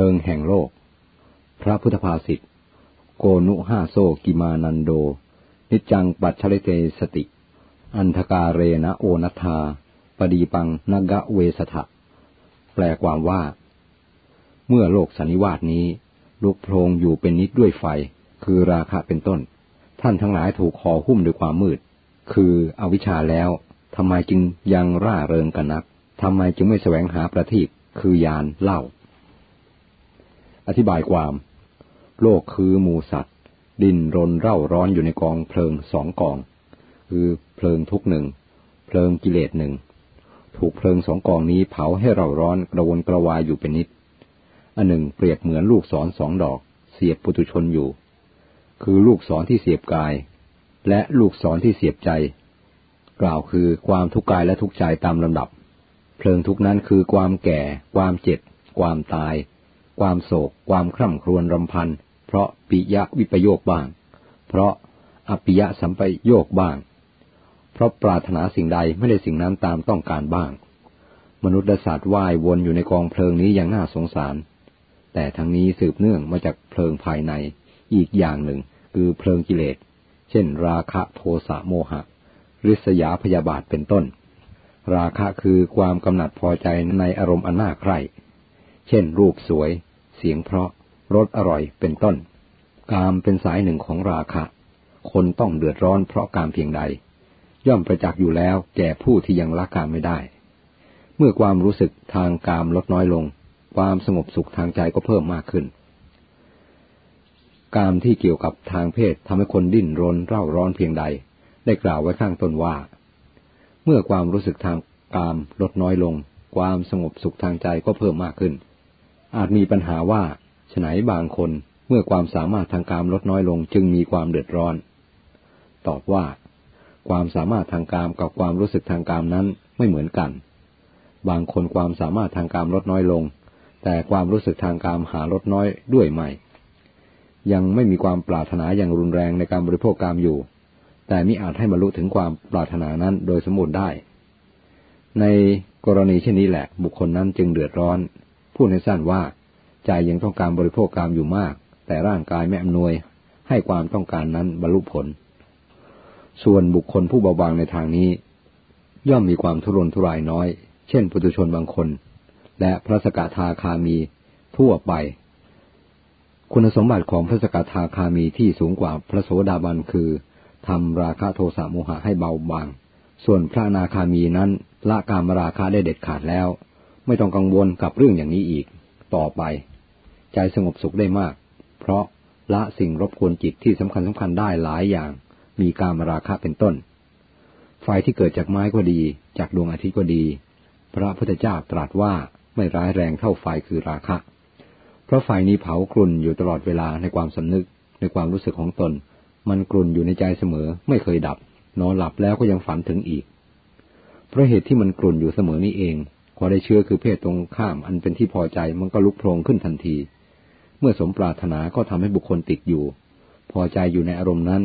ลิงแห่งโลก พระพุทธภาษิต โกนุห้าโซกิมานันโด นิจังปัจฉริเตสติ อันธกาเรนะโอนัทาปดีปังนกะเวสถะแปลความว่า เมื่อโลกสันนิวาสนี้ ลุกโพรงอยู่เป็นนิดด้วยไฟ คือราคะเป็นต้น ท่านทั้งหลายถูกห่อหุ้มด้วยความมืด คืออวิชชาแล้วทำไมจึงยังร่าเริงกันนักทำไมจึงไม่แสวงหาประทีปคือยานเล่า อธิบายความ โลกคือหมูสัตว์ ดินรนเร่าร้อนอยู่ในกองเพลิงสองกอง คือเพลิงทุกหนึ่ง เพลิงกิเลสหนึ่ง ถูกเพลิงสองกองนี้เผาให้เราร้อนกระวนกระวายอยู่เป็นนิด อันหนึ่งเปรียบเหมือนลูกศรสองดอก เสียบปุตุชนอยู่ คือลูกศรที่เสียบกาย และลูกศรที่เสียบใจ กล่าวคือความทุกข์กายและทุกข์ใจตามลำดับ เพลิงทุกนั้นคือความแก่ ความเจ็บ ความตาย ความโศก ความคร่ำครวญรำพัน เพราะปิยะวิปโยคบ้าง เพราะอปิยะสัมปโยคบ้าง เพราะปรารถนาสิ่งใดไม่ได้สิ่งนั้นตามต้องการบ้าง มนุษย์และสัตว์ว่ายวนอยู่ในกองเพลิงนี้อย่างน่าสงสาร แต่ทั้งนี้สืบเนื่องมาจากเพลิงภายในอีกอย่างหนึ่งคือเพลิงกิเลส เช่น ราคะโทสะโมหะ ริษยาพยาบาทเป็นต้น ราคะคือความกำหนัดพอใจในอารมณ์อันน่าใคร่ เช่น รูปสวย เสียงเพราะรสอร่อยเป็นต้น กามเป็นสายหนึ่งของราคะ คนต้องเดือดร้อนเพราะกามเพียงใด ย่อมประจักษ์อยู่แล้วแก่ผู้ที่ยังละกามไม่ได้ เมื่อความรู้สึกทางกามลดน้อยลง ความสงบสุขทางใจก็เพิ่มมากขึ้น กามที่เกี่ยวกับทางเพศทำให้คนดิ้นรนเร่าร้อนเพียงใด ได้กล่าวไว้ข้างต้นว่า เมื่อความรู้สึกทางกามลดน้อยลง ความสงบสุขทางใจก็เพิ่มมากขึ้น อาจมีปัญหาว่าฉไหนบางคนเมื่อความสามารถทางกามลดน้อยลงจึงมีความเดือดร้อน ตอบว่า ความสามารถทางกามกับความรู้สึกทางกามนั้นไม่เหมือนกัน บางคนความสามารถทางกามลดน้อยลง แต่ความรู้สึกทางกามหาลดน้อยด้วยไม่ ยังไม่มีความปรารถนาอย่างรุนแรงในการบริโภคกามอยู่ แต่มิอาจให้บรรลุถึงความปรารถนานั้นโดยสมบูรณ์ได้ ในกรณีเช่นนี้แหละบุคคลนั้นจึงเดือดร้อน พูดในสั้นว่า ใจยังต้องการบริโภคกามอยู่มาก แต่ร่างกายไม่อำนวย ให้ความต้องการนั้นบรรลุผล ส่วนบุคคลผู้เบาบางในทางนี้ ย่อมมีความทุรนทุรายน้อย เช่นปุถุชนบางคน และพระสกทาคามีทั่วไป คุณสมบัติของพระสกทาคามีที่สูงกว่าพระโสดาบันคือทำราคะโทสะโมหะให้เบาบาง ส่วนพระนาคามีนั้นละกามราคะได้เด็ดขาดแล้ว ไม่ต้องกังวลกับเรื่องอย่างนี้อีก ต่อไป ใจสงบสุขได้มาก เพราะละสิ่งรบกวนจิตที่สำคัญสำคัญได้หลายอย่าง มีการมราคะเป็นต้น ไฟที่เกิดจากไม้ก็ดี จากดวงอาทิตย์ก็ดี พระพุทธเจ้าตรัสว่าไม่ร้ายแรงเท่าไฟคือราคะ เพราะไฟนี้เผากลุ่นอยู่ตลอดเวลาในความสำนึกในความรู้สึกของตน มันกลุ่นอยู่ในใจเสมอ ไม่เคยดับ นอนหลับแล้วก็ยังฝันถึงอีก เพราะเหตุที่มันกลุ่นอยู่เสมอนี้เอง พอได้เชื้อคือเพศตรงข้ามอันเป็นที่พอใจมันก็ลุกโพลงขึ้นทันที เมื่อสมปรารถนาก็ทำให้บุคคลติดอยู่ พอใจอยู่ในอารมณ์นั้น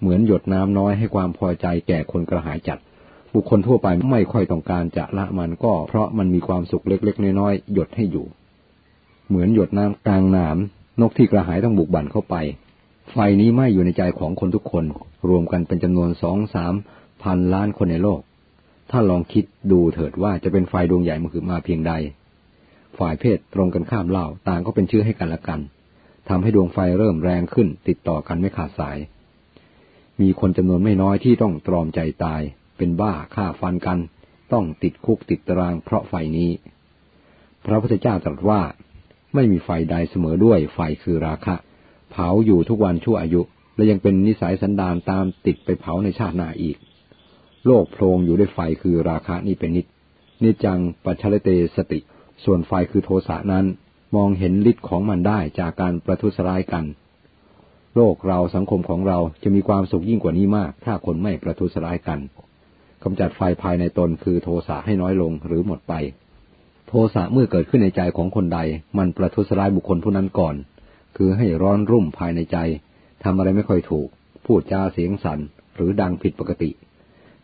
เหมือนหยดน้ำน้อยให้ความพอใจแก่คนกระหายจัด บุคคลทั่วไปไม่ค่อยต้องการจะละมันก็ เพราะมันมีความสุขเล็กๆน้อยๆหยดให้อยู่ เหมือนหยดน้ำกลางหน้ำนกที่กระหายต้องบุกบั่นเข้าไป ไฟนี้ไหม้อยู่ในใจของคนทุกคน รวมกันเป็นจำนวนสองสามพันล้านคนในโลก ถ้าลองคิดดูเถิดว่าจะเป็นไฟดวงใหญ่มาคือมาเพียงใด ฝ่ายเพศตรงกันข้ามเล่าต่างก็เป็นเชื้อให้กันและกันทำให้ดวงไฟเริ่มแรงขึ้น ติดต่อกันไม่ขาดสาย มีคนจำนวนไม่น้อยที่ต้องตรอมใจตาย เป็นบ้าฆ่าฟันกัน ต้องติดคุกติดตารางเพราะไฟนี้ พระพุทธเจ้าตรัสว่า ไม่มีไฟใดเสมอด้วยไฟคือราคะ เผาอยู่ทุกวันชั่วอายุ และยังเป็นนิสัยสันดานตามติดไปเผาในชาติหน้าอีก โลกโพลงอยู่ด้วยไฟคือราคะนี่เป็นนิจนิจังปัจฉลเตสติ ส่วนไฟคือโทสะนั้น มองเห็นฤทธิ์ของมันได้จากการประทุษร้ายกัน โลกเราสังคมของเราจะมีความสุขยิ่งกว่านี้มาก ถ้าคนไม่ประทุษร้ายกันกำจัดไฟภายในตนคือโทสะให้น้อยลงหรือหมดไป โทสะเมื่อเกิดขึ้นในใจของคนใด มันประทุษร้ายบุคคลผู้นั้นก่อน คือให้ร้อนรุ่มภายในใจทำอะไรไม่ค่อยถูก พูดจาเสียงสัน่นหรือดังผิดปกติ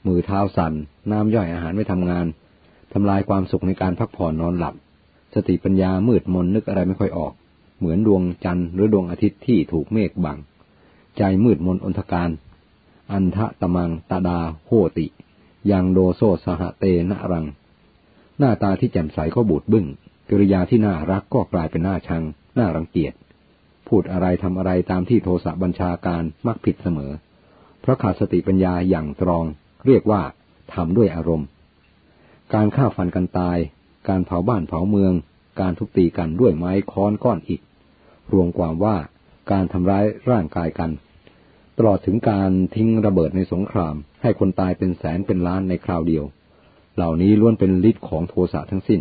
มือเท้าสัน่นน้ำย่อยอาหารไม่ทำงานทำลายความสุขในการพักผ่อนนอนหลับ สติปัญญามืดมนนึกอะไรไม่ค่อยออก เหมือนดวงจันทร์หรือดวงอาทิตย์ที่ถูกเมฆบัง ใจมืดมนอนทการ อันทะตะมังตาดาโหติ ยังโดโซสหเตนะรัง หน้าตาที่แจ่มใสก็บูดบึ้ง กิริยาที่น่ารักก็กลายเป็นหน้าชัง น่ารังเกียจ พูดอะไรทำอะไรตามที่โทสะบัญชาการมักผิดเสมอ เพราะขาดสติปัญญาอย่างตรอง เรียกว่าทำด้วยอารมณ์ การฆ่าฟันกันตาย การเผาบ้านเผาเมือง การทุบตีกันด้วยไม้ค้อนก้อนอิฐรวมความว่าการทำร้ายร่างกายกัน ตลอดถึงการทิ้งระเบิดในสงคราม ให้คนตายเป็นแสนเป็นล้านในคราวเดียว เหล่านี้ล้วนเป็นฤทธิ์ของโทสะทั้งสิ้น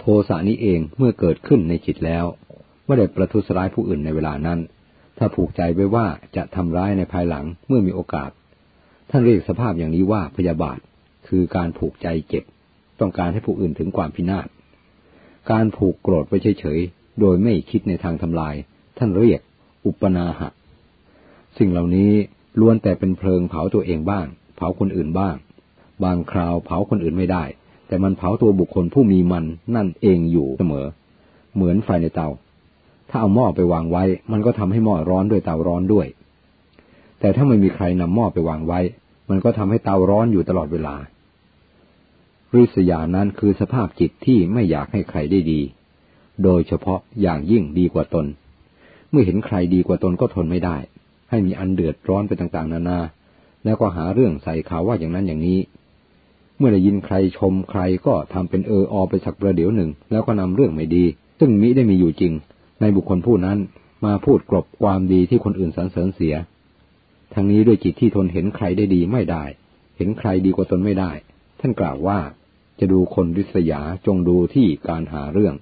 โทสะนี้เองเมื่อเกิดขึ้นในจิตแล้วไม่ได้ประทุษร้ายผู้อื่นในเวลานั้น ถ้าผูกใจไว้ว่าจะทำร้ายในภายหลังเมื่อมีโอกาส ท่านเรียกสภาพอย่างนี้ว่าพยาบาท คือการผูกใจเจ็บ ต้องการให้ผู้อื่นถึงความพินาศ การผูกโกรธไปเฉยๆ โดยไม่คิดในทางทำลาย ท่านเรียกอุปนาหะ สิ่งเหล่านี้ล้วนแต่เป็นเพลิงเผาตัวเองบ้าง เผาคนอื่นบ้าง บางคราวเผาคนอื่นไม่ได้ แต่มันเผาตัวบุคคลผู้มีมันนั่นเองอยู่เสมอ เหมือนไฟในเตา ถ้าเอาหม้อไปวางไว้ มันก็ทำให้หม้อร้อนด้วยเตาร้อนด้วย แต่ถ้าไม่มีใครนำหม้อไปวางไว้ มันก็ทำให้เตาร้อนอยู่ตลอดเวลาริษยานั้นคือสภาพจิตที่ไม่อยากให้ใครได้ดี โดยเฉพาะอย่างยิ่งดีกว่าตน เมื่อเห็นใครดีกว่าตนก็ทนไม่ได้ ให้มีอันเดือดร้อนไปต่างๆ นานา แล้วก็หาเรื่องใส่ข่าวว่าอย่างนั้นอย่างนี้ เมื่อได้ยินใครชมใครก็ทำเป็นเอออไปสักประเดี๋ยวหนึ่ง แล้วก็นำเรื่องไม่ดี ซึ่งมิได้มีอยู่จริง ในบุคคลผู้นั้นมาพูดกลบความดีที่คนอื่นสรรเสริญเสีย ทั้งนี้ด้วยจิตที่ทนเห็นใครได้ดีไม่ได้ เห็นใครดีกว่าตนไม่ได้ ท่านกล่าวว่าจะดูคนริษยาจงดูที่การหาเรื่อง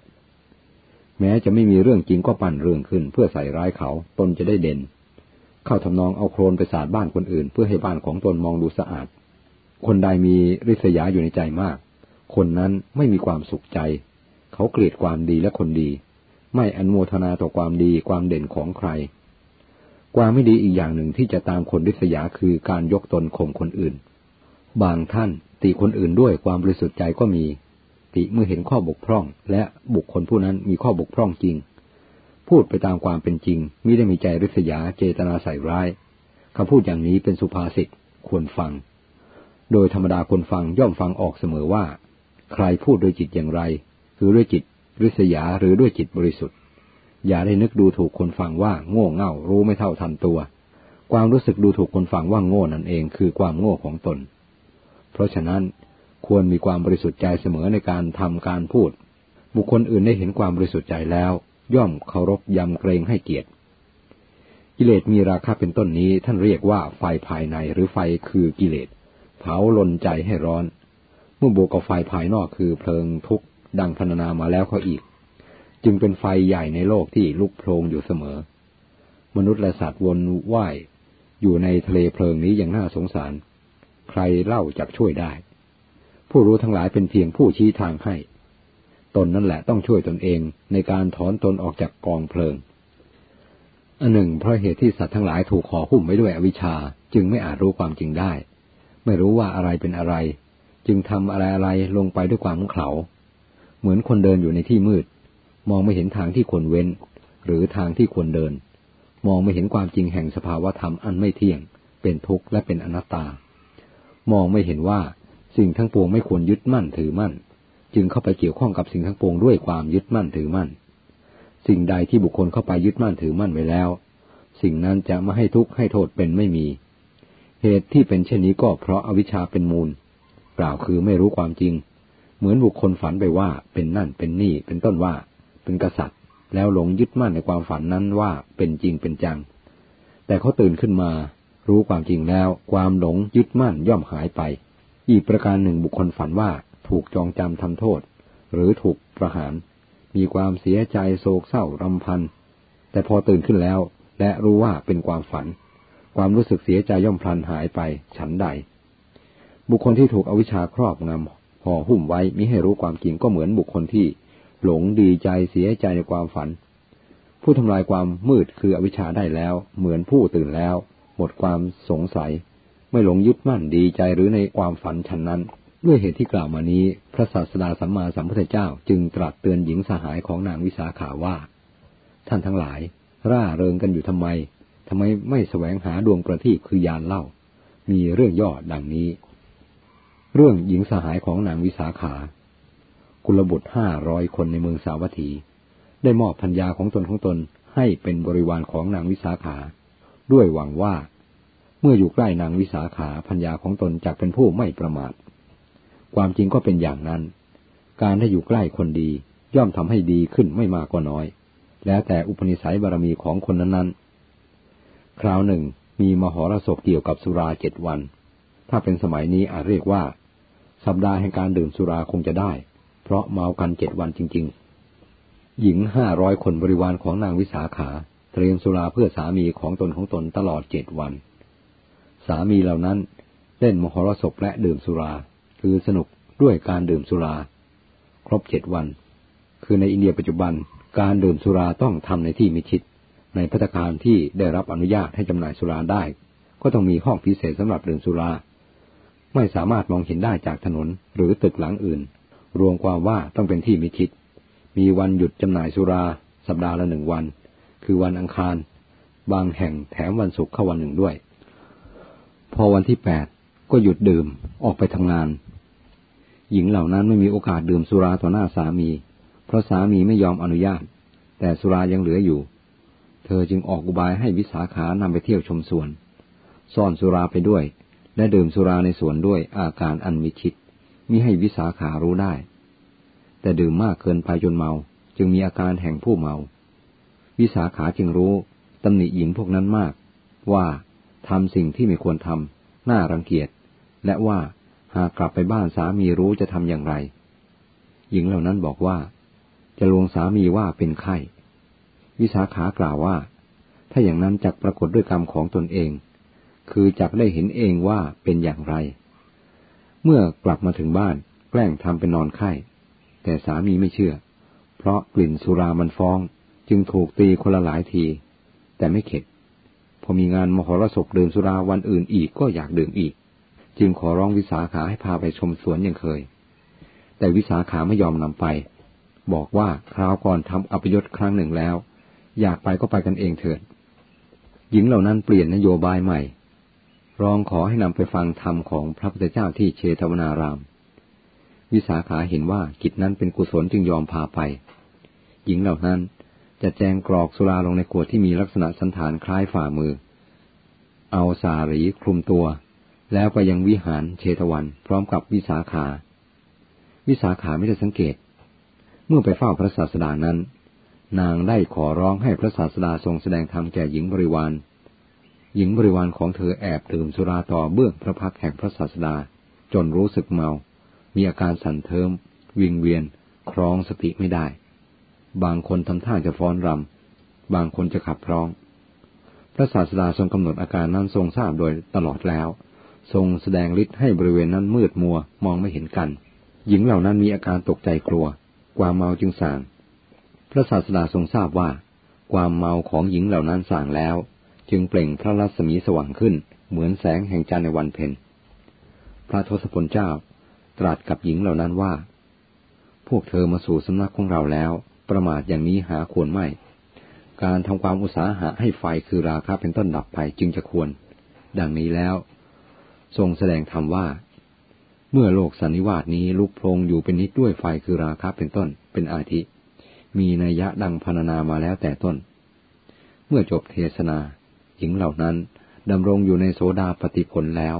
แม้จะไม่มีเรื่องจริงก็ปั่นเรื่องขึ้น เพื่อใส่ร้ายเขาตนจะได้เด่น เข้าทำนองเอาโครนไปสาดบ้านคนอื่น เพื่อให้บ้านของตนมองดูสะอาด คนใดมีริษยาอยู่ในใจมาก คนนั้นไม่มีความสุขใจ เขาเกลียดความดีและคนดี ไม่อนโมทนาต่อความดีความเด่นของใคร ความไม่ดีอีกอย่างหนึ่งที่จะตามคนริษยาคือการยกตนข่มคนอื่น บางท่านตีคนอื่นด้วยความบริสุทธิ์ใจก็มี ติเมื่อเห็นข้อบกพร่อง และบุคคลผู้นั้นมีข้อบกพร่องจริง พูดไปตามความเป็นจริงมิได้มีใจริษยาเจตนาใส่ร้ายคำพูดอย่างนี้เป็นสุภาษิตควรฟัง โดยธรรมดาคนฟังย่อมฟังออกเสมอว่า ใครพูดโดยจิตอย่างไรคือด้วยจิตริษยาหรือด้วยจิตบริสุทธิ์ อย่าได้นึกดูถูกคนฟังว่าโง่เง่ารู้ไม่เท่าทันตัว ความรู้สึกดูถูกคนฟังว่าโง่นั่นเองคือความโง่ของตน เพราะฉะนั้นควรมีความบริสุทธิ์ใจเสมอในการทำการพูด บุคคลอื่นได้เห็นความบริสุทธิ์ใจแล้ว ย่อมเคารพยำเกรงให้เกียรติ กิเลสมีราคาเป็นต้นนี้ท่านเรียกว่าไฟภายในหรือไฟคือกิเลส เผาลนใจให้ร้อน เมื่อบวกกับไฟภายนอกคือเพลิงทุกข์ดังพรรณนามาแล้วเขาอีก จึงเป็นไฟใหญ่ในโลกที่ลุกโพลงอยู่เสมอ มนุษย์และสัตว์วนว่ายอยู่ในทะเลเพลิงนี้อย่างน่าสงสาร ใครเล่าจักช่วยได้ ผู้รู้ทั้งหลายเป็นเพียงผู้ชี้ทางให้ ตนนั่นแหละต้องช่วยตนเองในการถอนตนออกจากกองเพลิง อันหนึ่งเพราะเหตุที่สัตว์ทั้งหลายถูกห่อหุ้มไว้ด้วยอวิชชาจึงไม่อาจรู้ความจริงได้ ไม่รู้ว่าอะไรเป็นอะไร จึงทำอะไรอะไรลงไปด้วยความเขา เหมือนคนเดินอยู่ในที่มืด มองไม่เห็นทางที่ควรเว้น หรือทางที่ควรเดิน มองไม่เห็นความจริงแห่งสภาวธรรมอันไม่เที่ยง เป็นทุกข์และเป็นอนัตตา มองไม่เห็นว่าสิ่งทั้งปวงไม่ควรยึดมั่นถือมั่น จึงเข้าไปเกี่ยวข้องกับสิ่งทั้งปวงด้วยความยึดมั่นถือมั่น สิ่งใดที่บุคคลเข้าไปยึดมั่นถือมั่นไว้แล้ว สิ่งนั้นจะไม่ให้ทุกข์ให้โทษเป็นไม่มี เหตุที่เป็นเช่นนี้ก็เพราะอาวิชชาเป็นมูล กล่าวคือไม่รู้ความจริง เหมือนบุคคลฝันไปว่าเป็นนั่นเป็นนี่เป็นต้นว่า เป็นกษัตริย์ แล้วหลงยึดมั่นในความฝันนั้นว่าเป็นจริงเป็นจัง แต่เขาตื่นขึ้นมา รู้ความจริงแล้ว ความหลงยึดมั่นย่อมหายไป อีกประการหนึ่งบุคคลฝันว่าถูกจองจำทำโทษ หรือถูกประหาร มีความเสียใจโศกเศร้ารำพัน แต่พอตื่นขึ้นแล้ว และรู้ว่าเป็นความฝัน ความรู้สึกเสียใจย่อมพลันหายไป ฉันใด บุคคลที่ถูกอวิชชาครอบงำห่อหุ้มไว้มิให้รู้ความจริงก็เหมือนบุคคลที่ หลงดีใจเสียใจในความฝัน ผู้ทำลายความมืดคืออวิชชาได้แล้ว เหมือนผู้ตื่นแล้ว หมดความสงสัย ไม่หลงยึดมั่นดีใจหรือในความฝันฉันนั้น ด้วยเหตุที่กล่าวมานี้ พระศาสดาสัมมาสัมพุทธเจ้าจึงตรัสเตือนหญิงสหายของนางวิสาขาว่า ท่านทั้งหลาย ร่าเริงกันอยู่ทำไมทำไมไม่แสวงหาดวงประทีปคือยานเล่า มีเรื่องย่อดังนี้ เรื่องหญิงสหายของนางวิสาขา กุลบุตรห้าร้อยคนในเมืองสาวัตถี ได้มอบพัญญาของตนของตนให้เป็นบริวารของนางวิสาขา ด้วยหวังว่า เมื่ออยู่ใกล้นางวิสาขาพัญญาของตนจะเป็นผู้ไม่ประมาท ความจริงก็เป็นอย่างนั้น การได้อยู่ใกล้คนดีย่อมทำให้ดีขึ้นไม่มากก็น้อย แล้วแต่อุปนิสัยบารมีของคนนั้นๆ คราวหนึ่งมีมหรสพเกี่ยวกับสุราเจ็ดวัน ถ้าเป็นสมัยนี้อาจเรียกว่า สัปดาห์แห่งการดื่มสุราคงจะได้ ราะเมากันเจ็ดวันจริง ๆ หญิงห้าร้อยคนบริวารของนางวิสาขาเตรียมสุราเพื่อสามีของตนของตนตลอดเจ็ดวัน สามีเหล่านั้นเล่นมหรสพและดื่มสุรา คือสนุกด้วยการดื่มสุรา ครบเจ็ดวัน คือในอินเดียปัจจุบันการดื่มสุราต้องทำในที่มิชิด ในพัตคารที่ได้รับอนุญาตให้จำหน่ายสุราได้ ก็ต้องมีห้องพิเศษสำหรับดื่มสุรา ไม่สามารถมองเห็นได้จากถนนหรือตึกหลังอื่น รวมความว่าต้องเป็นที่มิชิด มีวันหยุดจำหน่ายสุรา สัปดาห์ละหนึ่งวัน คือวันอังคาร บางแห่งแถมวันศุกร์เข้าวันหนึ่งด้วย พอวันที่แปดก็หยุดดื่มออกไปทำงาน หญิงเหล่านั้นไม่มีโอกาสดื่มสุราต่อหน้าสามี เพราะสามีไม่ยอมอนุญาต แต่สุรายังเหลืออยู่ เธอจึงออกอุบายให้วิสาขานำไปเที่ยวชมสวน ซ่อนสุราไปด้วย และดื่มสุราในสวนด้วยอาการอันมิชิด มิให้วิสาขารู้ได้ แต่ดื่มมากเกินไปจนเมา จึงมีอาการแห่งผู้เมา วิสาขาจึงรู้ตำหนิหญิงพวกนั้นมาก ว่าทำสิ่งที่ไม่ควรทำน่ารังเกียจ และว่าหากกลับไปบ้านสามีรู้จะทำอย่างไร หญิงเหล่านั้นบอกว่า จะลวงสามีว่าเป็นไข้ วิสาขากล่าวว่า ถ้าอย่างนั้นจักปรากฏด้วยกรรมของตนเอง คือจักได้เห็นเองว่าเป็นอย่างไร เมื่อกลับมาถึงบ้านแกล้งทำเป็นนอนไข้ แต่สามีไม่เชื่อ เพราะกลิ่นสุรามันฟ้อง จึงถูกตีคนละหลายที แต่ไม่เข็ด พอมีงานมหรสพดื่มสุราวันอื่นอีกก็อยากดื่มอีก จึงขอร้องวิสาขาให้พาไปชมสวนอย่างเคย แต่วิสาขาไม่ยอมนำไป บอกว่าคราวก่อนทำอัปยศครั้งหนึ่งแล้ว อยากไปก็ไปกันเองเถิด หญิงเหล่านั้นเปลี่ยนนโยบายใหม่ ร้องขอให้นำไปฟังธรรมของพระพุทธเจ้าที่เชตวนาราม วิสาขาเห็นว่ากิจนั้นเป็นกุศลจึงยอมพาไป หญิงเหล่านั้นจะแจงกรอกสุราลงในขวดที่มีลักษณะสันฐานคล้ายฝ่ามือ เอาสารีคลุมตัว แล้วก็ยังวิหารเชตวัน พร้อมกับวิสาขา วิสาขาไม่ได้สังเกต เมื่อไปเฝ้าพระศาสดานั้น นางได้ขอร้องให้พระศาสดาทรงแสดงธรรมแก่หญิงบริวาร หญิงบริวารของเธอแอบดื่มสุราต่อเบื้องพระพักแห่งพระศาสดา จนรู้สึกเมา มีอาการสั่นเทิม วิงเวียน ครองสติไม่ได้ บางคนทำท่าจะฟ้อนรำ บางคนจะขับร้อง พระศาสดาทรงกำหนดอาการนั้นทรงทราบโดยตลอดแล้ว ทรงแสดงฤทธิ์ให้บริเวณนั้นมืดมัวมองไม่เห็นกัน หญิงเหล่านั้นมีอาการตกใจกลัว ความเมาจึงสั่งพระศาสดาทรงทราบว่า ความเมาของหญิงเหล่านั้นสั่งแล้ว จึงเปล่งพระรัศมีสว่างขึ้น เหมือนแสงแห่งจันทร์ในวันเพ็ญ พระทศพลเจ้าตรัสกับหญิงเหล่านั้นว่า พวกเธอมาสู่สำนักของเราแล้ว ประมาทอย่างนี้หาควรไม่ การทำความอุตสาหะให้ไฟคือราคะเป็นต้นดับไปจึงจะควร ดังนี้แล้ว ทรงแสดงธรรมว่า เมื่อโลกสันนิวาสนี้ลุกโพลงอยู่เป็นนิดด้วยไฟคือราคะเป็นต้น เป็นอาทิ มีนัยยะดังพรรณนามาแล้วแต่ต้น เมื่อจบเทศนา ญิงเหล่านั้นดำรงอยู่ในโสดาปฏิผลแล้ว